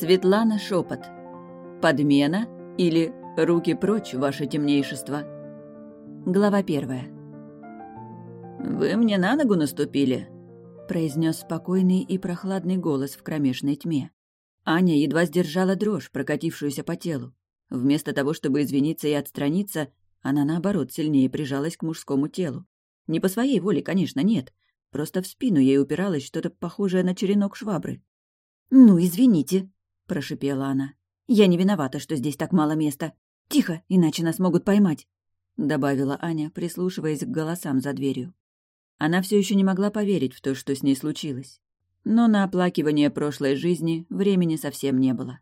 Светлана Шепот. Подмена или руки прочь, ваше темнейшество. Глава первая. «Вы мне на ногу наступили», — произнес спокойный и прохладный голос в кромешной тьме. Аня едва сдержала дрожь, прокатившуюся по телу. Вместо того, чтобы извиниться и отстраниться, она, наоборот, сильнее прижалась к мужскому телу. Не по своей воле, конечно, нет. Просто в спину ей упиралось что-то похожее на черенок швабры. «Ну, извините», прошипела она. «Я не виновата, что здесь так мало места. Тихо, иначе нас могут поймать», — добавила Аня, прислушиваясь к голосам за дверью. Она все еще не могла поверить в то, что с ней случилось. Но на оплакивание прошлой жизни времени совсем не было.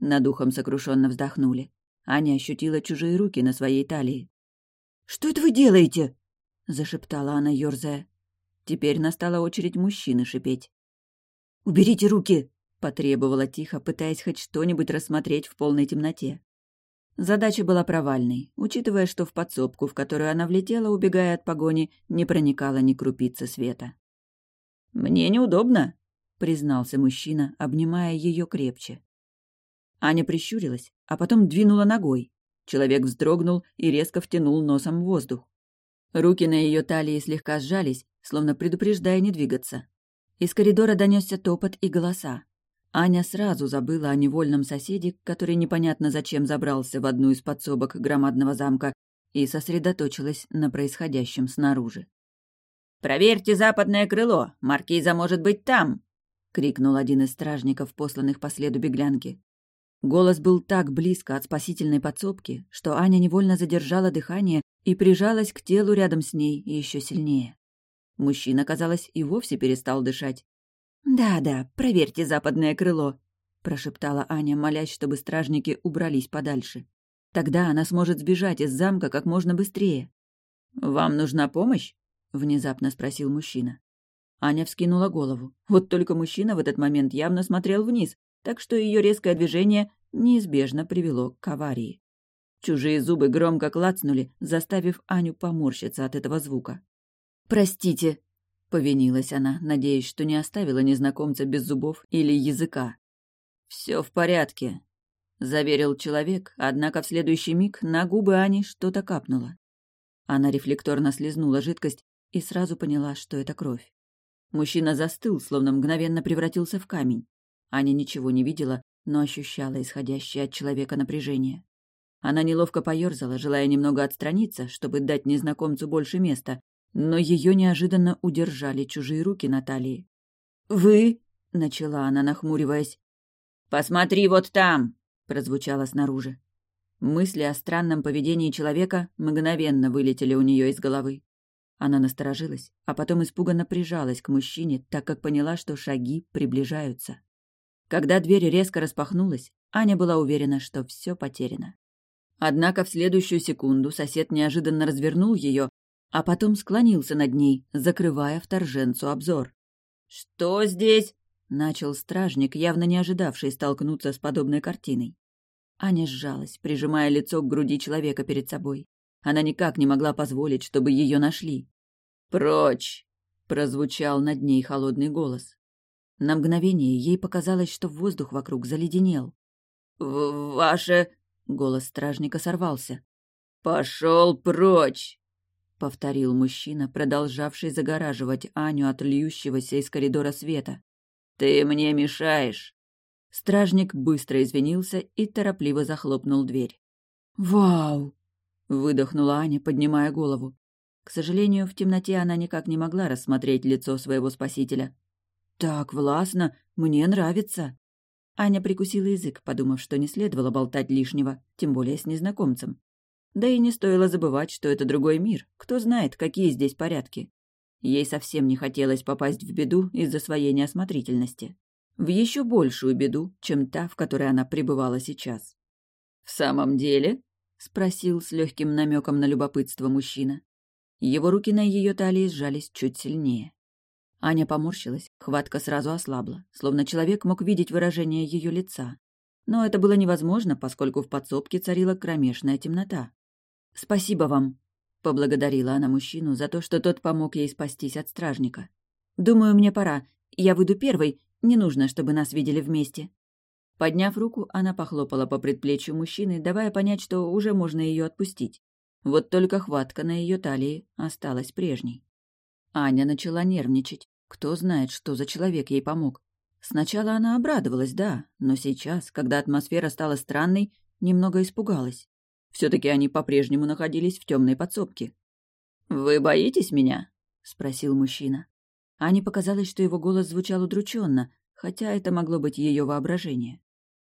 Над ухом сокрушенно вздохнули. Аня ощутила чужие руки на своей талии. «Что это вы делаете?» — зашептала она, ерзая. Теперь настала очередь мужчины шипеть. «Уберите руки!» Потребовала тихо, пытаясь хоть что-нибудь рассмотреть в полной темноте. Задача была провальной, учитывая, что в подсобку, в которую она влетела, убегая от погони, не проникала ни крупицы света. «Мне неудобно», — признался мужчина, обнимая ее крепче. Аня прищурилась, а потом двинула ногой. Человек вздрогнул и резко втянул носом в воздух. Руки на ее талии слегка сжались, словно предупреждая не двигаться. Из коридора донесся топот и голоса. Аня сразу забыла о невольном соседе, который непонятно зачем забрался в одну из подсобок громадного замка и сосредоточилась на происходящем снаружи. «Проверьте западное крыло! Маркиза может быть там!» — крикнул один из стражников, посланных по следу беглянки. Голос был так близко от спасительной подсобки, что Аня невольно задержала дыхание и прижалась к телу рядом с ней еще сильнее. Мужчина, казалось, и вовсе перестал дышать. «Да-да, проверьте западное крыло», — прошептала Аня, молясь, чтобы стражники убрались подальше. «Тогда она сможет сбежать из замка как можно быстрее». «Вам нужна помощь?» — внезапно спросил мужчина. Аня вскинула голову. Вот только мужчина в этот момент явно смотрел вниз, так что ее резкое движение неизбежно привело к аварии. Чужие зубы громко клацнули, заставив Аню поморщиться от этого звука. «Простите», Повинилась она, надеясь, что не оставила незнакомца без зубов или языка. Все в порядке», — заверил человек, однако в следующий миг на губы Ани что-то капнуло. Она рефлекторно слезнула жидкость и сразу поняла, что это кровь. Мужчина застыл, словно мгновенно превратился в камень. Аня ничего не видела, но ощущала исходящее от человека напряжение. Она неловко поёрзала, желая немного отстраниться, чтобы дать незнакомцу больше места, но ее неожиданно удержали чужие руки Натальи. «Вы?» — начала она, нахмуриваясь. «Посмотри вот там!» — прозвучало снаружи. Мысли о странном поведении человека мгновенно вылетели у нее из головы. Она насторожилась, а потом испуганно прижалась к мужчине, так как поняла, что шаги приближаются. Когда дверь резко распахнулась, Аня была уверена, что все потеряно. Однако в следующую секунду сосед неожиданно развернул ее а потом склонился над ней, закрывая вторженцу обзор. «Что здесь?» — начал стражник, явно не ожидавший столкнуться с подобной картиной. Аня сжалась, прижимая лицо к груди человека перед собой. Она никак не могла позволить, чтобы ее нашли. «Прочь!» — прозвучал над ней холодный голос. На мгновение ей показалось, что воздух вокруг заледенел. В «Ваше...» — голос стражника сорвался. «Пошел прочь!» — повторил мужчина, продолжавший загораживать Аню от льющегося из коридора света. «Ты мне мешаешь!» Стражник быстро извинился и торопливо захлопнул дверь. «Вау!» — выдохнула Аня, поднимая голову. К сожалению, в темноте она никак не могла рассмотреть лицо своего спасителя. «Так властно! Мне нравится!» Аня прикусила язык, подумав, что не следовало болтать лишнего, тем более с незнакомцем. Да и не стоило забывать, что это другой мир. Кто знает, какие здесь порядки. Ей совсем не хотелось попасть в беду из-за своей неосмотрительности. В еще большую беду, чем та, в которой она пребывала сейчас. «В самом деле?» — спросил с легким намеком на любопытство мужчина. Его руки на ее талии сжались чуть сильнее. Аня поморщилась, хватка сразу ослабла, словно человек мог видеть выражение ее лица. Но это было невозможно, поскольку в подсобке царила кромешная темнота. «Спасибо вам», — поблагодарила она мужчину за то, что тот помог ей спастись от стражника. «Думаю, мне пора. Я выйду первой. Не нужно, чтобы нас видели вместе». Подняв руку, она похлопала по предплечью мужчины, давая понять, что уже можно ее отпустить. Вот только хватка на ее талии осталась прежней. Аня начала нервничать. Кто знает, что за человек ей помог. Сначала она обрадовалась, да, но сейчас, когда атмосфера стала странной, немного испугалась. Все таки они по-прежнему находились в темной подсобке. «Вы боитесь меня?» — спросил мужчина. Ане показалось, что его голос звучал удрученно, хотя это могло быть ее воображение.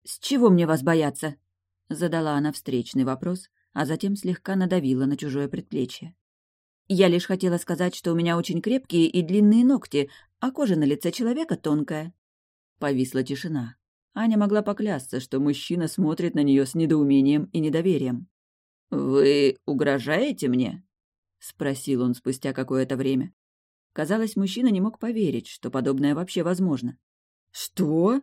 «С чего мне вас бояться?» — задала она встречный вопрос, а затем слегка надавила на чужое предплечье. «Я лишь хотела сказать, что у меня очень крепкие и длинные ногти, а кожа на лице человека тонкая». Повисла тишина. Аня могла поклясться, что мужчина смотрит на нее с недоумением и недоверием. «Вы угрожаете мне?» — спросил он спустя какое-то время. Казалось, мужчина не мог поверить, что подобное вообще возможно. «Что?»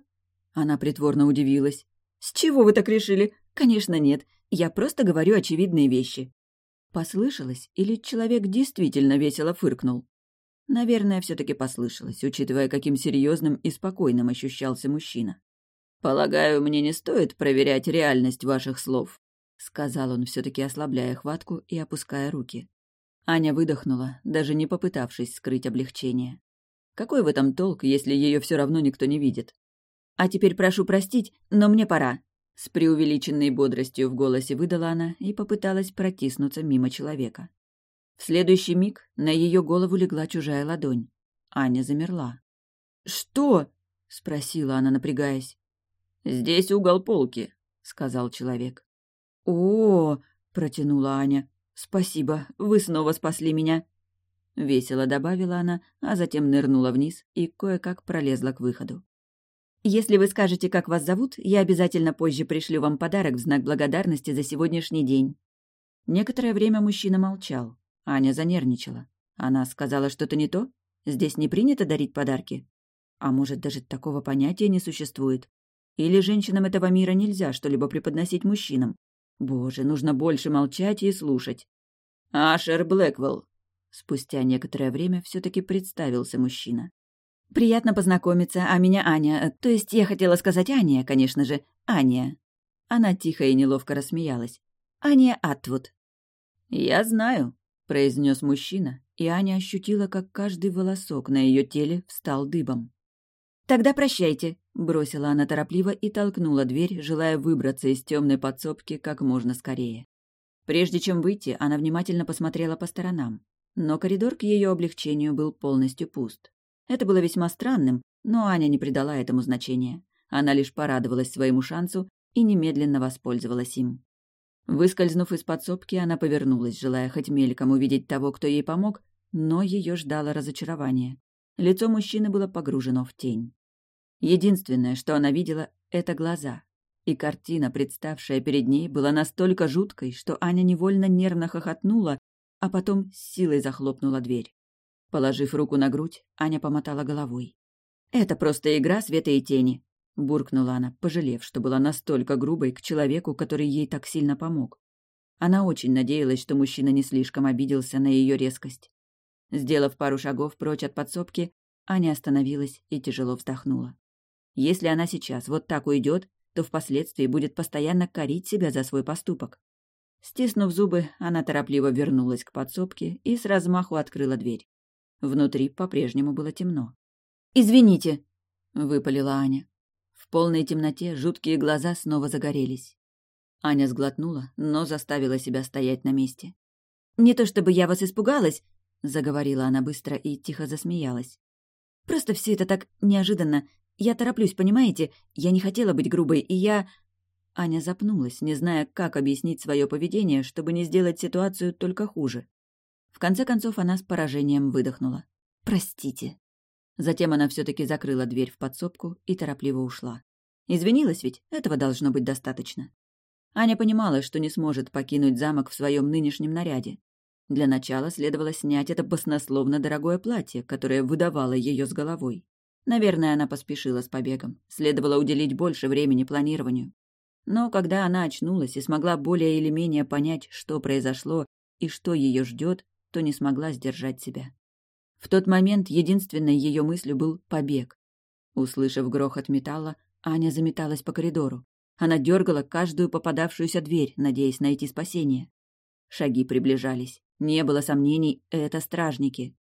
Она притворно удивилась. «С чего вы так решили? Конечно, нет. Я просто говорю очевидные вещи». Послышалось, или человек действительно весело фыркнул? Наверное, все таки послышалось, учитывая, каким серьезным и спокойным ощущался мужчина. «Полагаю, мне не стоит проверять реальность ваших слов», — сказал он, все таки ослабляя хватку и опуская руки. Аня выдохнула, даже не попытавшись скрыть облегчение. Какой в этом толк, если ее все равно никто не видит? «А теперь прошу простить, но мне пора», — с преувеличенной бодростью в голосе выдала она и попыталась протиснуться мимо человека. В следующий миг на ее голову легла чужая ладонь. Аня замерла. «Что?» — спросила она, напрягаясь. «Здесь угол полки», — сказал человек. «О, протянула Аня. «Спасибо, вы снова спасли меня». Весело добавила она, а затем нырнула вниз и кое-как пролезла к выходу. Если вы скажете, как вас зовут, я обязательно позже пришлю вам подарок в знак благодарности за сегодняшний день». Некоторое время мужчина молчал. Аня занервничала. Она сказала что-то не то? Здесь не принято дарить подарки? А может, даже такого понятия не существует? Или женщинам этого мира нельзя что-либо преподносить мужчинам? Боже, нужно больше молчать и слушать. «Ашер Блэквелл!» Спустя некоторое время все таки представился мужчина. «Приятно познакомиться, а меня Аня. То есть я хотела сказать Аня, конечно же. Аня». Она тихо и неловко рассмеялась. «Аня Атвуд». «Я знаю», — произнес мужчина, и Аня ощутила, как каждый волосок на ее теле встал дыбом. «Тогда прощайте», — бросила она торопливо и толкнула дверь, желая выбраться из темной подсобки как можно скорее. Прежде чем выйти, она внимательно посмотрела по сторонам, но коридор к ее облегчению был полностью пуст. Это было весьма странным, но Аня не придала этому значения. Она лишь порадовалась своему шансу и немедленно воспользовалась им. Выскользнув из подсобки, она повернулась, желая хоть мельком увидеть того, кто ей помог, но ее ждало разочарование. Лицо мужчины было погружено в тень. Единственное, что она видела, — это глаза. И картина, представшая перед ней, была настолько жуткой, что Аня невольно нервно хохотнула, а потом с силой захлопнула дверь. Положив руку на грудь, Аня помотала головой. «Это просто игра света и тени», — буркнула она, пожалев, что была настолько грубой к человеку, который ей так сильно помог. Она очень надеялась, что мужчина не слишком обиделся на ее резкость. Сделав пару шагов прочь от подсобки, Аня остановилась и тяжело вздохнула. Если она сейчас вот так уйдет, то впоследствии будет постоянно корить себя за свой поступок. Стиснув зубы, она торопливо вернулась к подсобке и с размаху открыла дверь. Внутри по-прежнему было темно. «Извините!» — выпалила Аня. В полной темноте жуткие глаза снова загорелись. Аня сглотнула, но заставила себя стоять на месте. «Не то чтобы я вас испугалась», — заговорила она быстро и тихо засмеялась. «Просто все это так неожиданно. Я тороплюсь, понимаете? Я не хотела быть грубой, и я...» Аня запнулась, не зная, как объяснить свое поведение, чтобы не сделать ситуацию только хуже. В конце концов она с поражением выдохнула. «Простите». Затем она все таки закрыла дверь в подсобку и торопливо ушла. Извинилась ведь, этого должно быть достаточно. Аня понимала, что не сможет покинуть замок в своем нынешнем наряде. Для начала следовало снять это баснословно дорогое платье, которое выдавало ее с головой. Наверное, она поспешила с побегом. Следовало уделить больше времени планированию. Но когда она очнулась и смогла более или менее понять, что произошло и что ее ждет, то не смогла сдержать себя. В тот момент единственной ее мыслью был побег. Услышав грохот металла, Аня заметалась по коридору. Она дергала каждую попадавшуюся дверь, надеясь найти спасение. Шаги приближались. Не было сомнений, это стражники.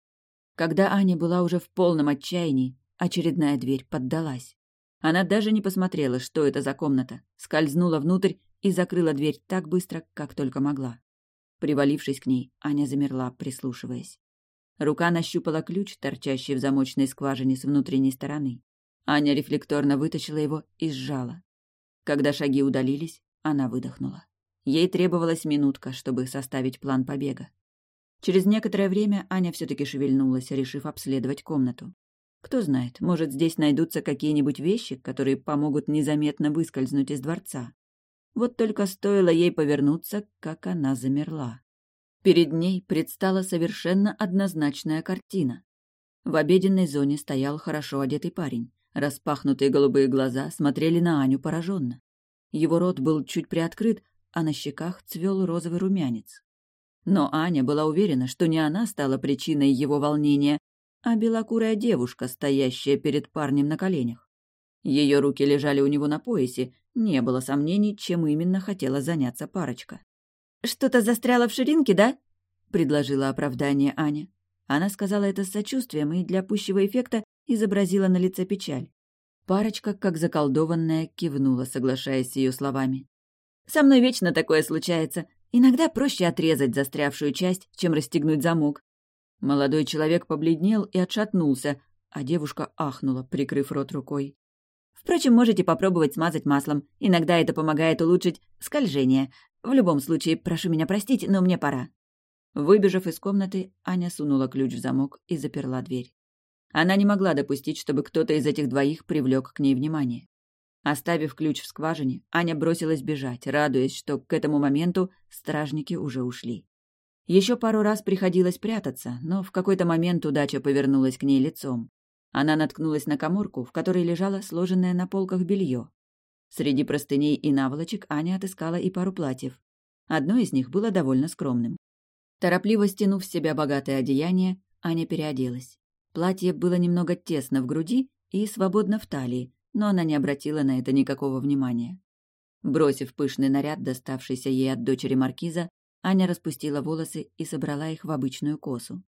Когда Аня была уже в полном отчаянии, очередная дверь поддалась. Она даже не посмотрела, что это за комната, скользнула внутрь и закрыла дверь так быстро, как только могла. Привалившись к ней, Аня замерла, прислушиваясь. Рука нащупала ключ, торчащий в замочной скважине с внутренней стороны. Аня рефлекторно вытащила его и сжала. Когда шаги удалились, она выдохнула. Ей требовалась минутка, чтобы составить план побега. Через некоторое время Аня все-таки шевельнулась, решив обследовать комнату. Кто знает, может, здесь найдутся какие-нибудь вещи, которые помогут незаметно выскользнуть из дворца. Вот только стоило ей повернуться, как она замерла. Перед ней предстала совершенно однозначная картина. В обеденной зоне стоял хорошо одетый парень. Распахнутые голубые глаза смотрели на Аню пораженно. Его рот был чуть приоткрыт, а на щеках цвел розовый румянец. Но Аня была уверена, что не она стала причиной его волнения, а белокурая девушка, стоящая перед парнем на коленях. Ее руки лежали у него на поясе, не было сомнений, чем именно хотела заняться парочка. «Что-то застряло в ширинке, да?» — предложила оправдание Аня. Она сказала это с сочувствием и для пущего эффекта изобразила на лице печаль. Парочка, как заколдованная, кивнула, соглашаясь с ее словами. «Со мной вечно такое случается. Иногда проще отрезать застрявшую часть, чем расстегнуть замок». Молодой человек побледнел и отшатнулся, а девушка ахнула, прикрыв рот рукой. Впрочем, можете попробовать смазать маслом. Иногда это помогает улучшить скольжение. В любом случае, прошу меня простить, но мне пора». Выбежав из комнаты, Аня сунула ключ в замок и заперла дверь. Она не могла допустить, чтобы кто-то из этих двоих привлек к ней внимание. Оставив ключ в скважине, Аня бросилась бежать, радуясь, что к этому моменту стражники уже ушли. Еще пару раз приходилось прятаться, но в какой-то момент удача повернулась к ней лицом. Она наткнулась на коморку, в которой лежало сложенное на полках белье. Среди простыней и наволочек Аня отыскала и пару платьев. Одно из них было довольно скромным. Торопливо стянув с себя богатое одеяние, Аня переоделась. Платье было немного тесно в груди и свободно в талии, но она не обратила на это никакого внимания. Бросив пышный наряд, доставшийся ей от дочери маркиза, Аня распустила волосы и собрала их в обычную косу.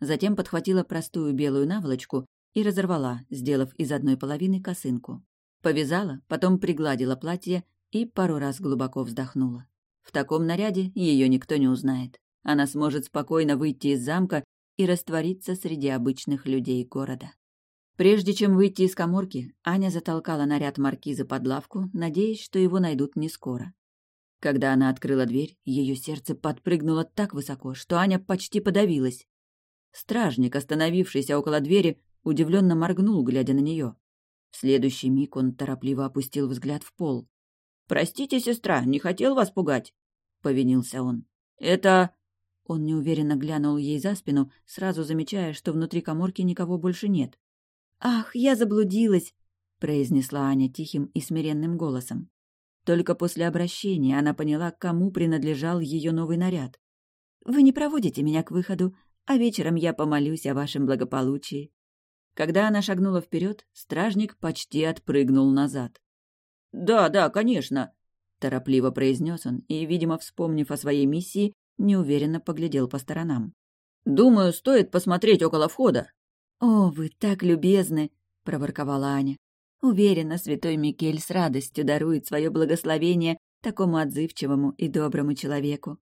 Затем подхватила простую белую наволочку и разорвала, сделав из одной половины косынку. Повязала, потом пригладила платье и пару раз глубоко вздохнула. В таком наряде ее никто не узнает. Она сможет спокойно выйти из замка и раствориться среди обычных людей города. Прежде чем выйти из коморки, Аня затолкала наряд маркиза под лавку, надеясь, что его найдут не скоро. Когда она открыла дверь, ее сердце подпрыгнуло так высоко, что Аня почти подавилась. Стражник, остановившийся около двери, удивленно моргнул, глядя на нее. В следующий миг он торопливо опустил взгляд в пол. «Простите, сестра, не хотел вас пугать», — повинился он. «Это...» Он неуверенно глянул ей за спину, сразу замечая, что внутри коморки никого больше нет. «Ах, я заблудилась!» — произнесла Аня тихим и смиренным голосом. Только после обращения она поняла, кому принадлежал ее новый наряд. «Вы не проводите меня к выходу, а вечером я помолюсь о вашем благополучии. Когда она шагнула вперед, стражник почти отпрыгнул назад. «Да, да, конечно», — торопливо произнес он и, видимо, вспомнив о своей миссии, неуверенно поглядел по сторонам. «Думаю, стоит посмотреть около входа». «О, вы так любезны!» — проворковала Аня. «Уверена, святой Микель с радостью дарует свое благословение такому отзывчивому и доброму человеку».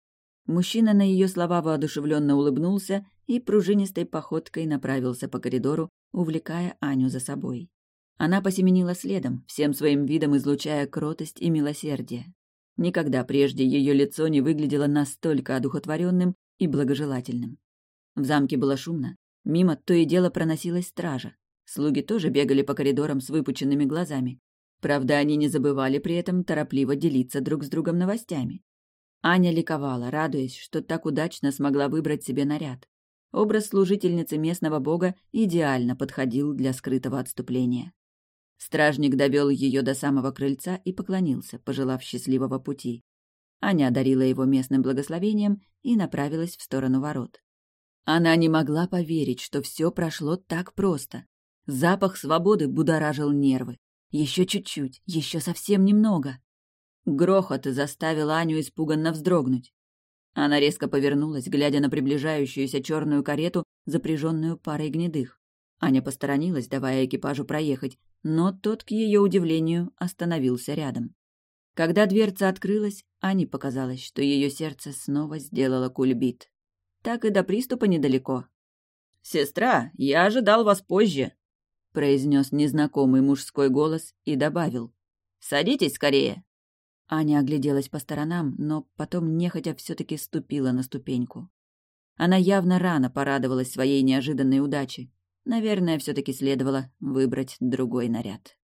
Мужчина на ее слова воодушевленно улыбнулся и пружинистой походкой направился по коридору, увлекая Аню за собой. Она посеменила следом, всем своим видом излучая кротость и милосердие. Никогда прежде ее лицо не выглядело настолько одухотворенным и благожелательным. В замке было шумно, мимо то и дело проносилась стража. Слуги тоже бегали по коридорам с выпученными глазами. Правда, они не забывали при этом торопливо делиться друг с другом новостями. Аня ликовала, радуясь, что так удачно смогла выбрать себе наряд. Образ служительницы местного бога идеально подходил для скрытого отступления. Стражник довел ее до самого крыльца и поклонился, пожелав счастливого пути. Аня одарила его местным благословением и направилась в сторону ворот. Она не могла поверить, что все прошло так просто. Запах свободы будоражил нервы. Еще чуть-чуть, еще совсем немного. Грохот заставил Аню испуганно вздрогнуть. Она резко повернулась, глядя на приближающуюся черную карету, запряженную парой гнедых. Аня посторонилась, давая экипажу проехать, но тот, к ее удивлению, остановился рядом. Когда дверца открылась, Ане показалось, что ее сердце снова сделало кульбит. Так и до приступа недалеко. «Сестра, я ожидал вас позже», — произнес незнакомый мужской голос и добавил. «Садитесь скорее». Аня огляделась по сторонам, но потом нехотя все-таки ступила на ступеньку. Она явно рано порадовалась своей неожиданной удаче. Наверное, все-таки следовало выбрать другой наряд.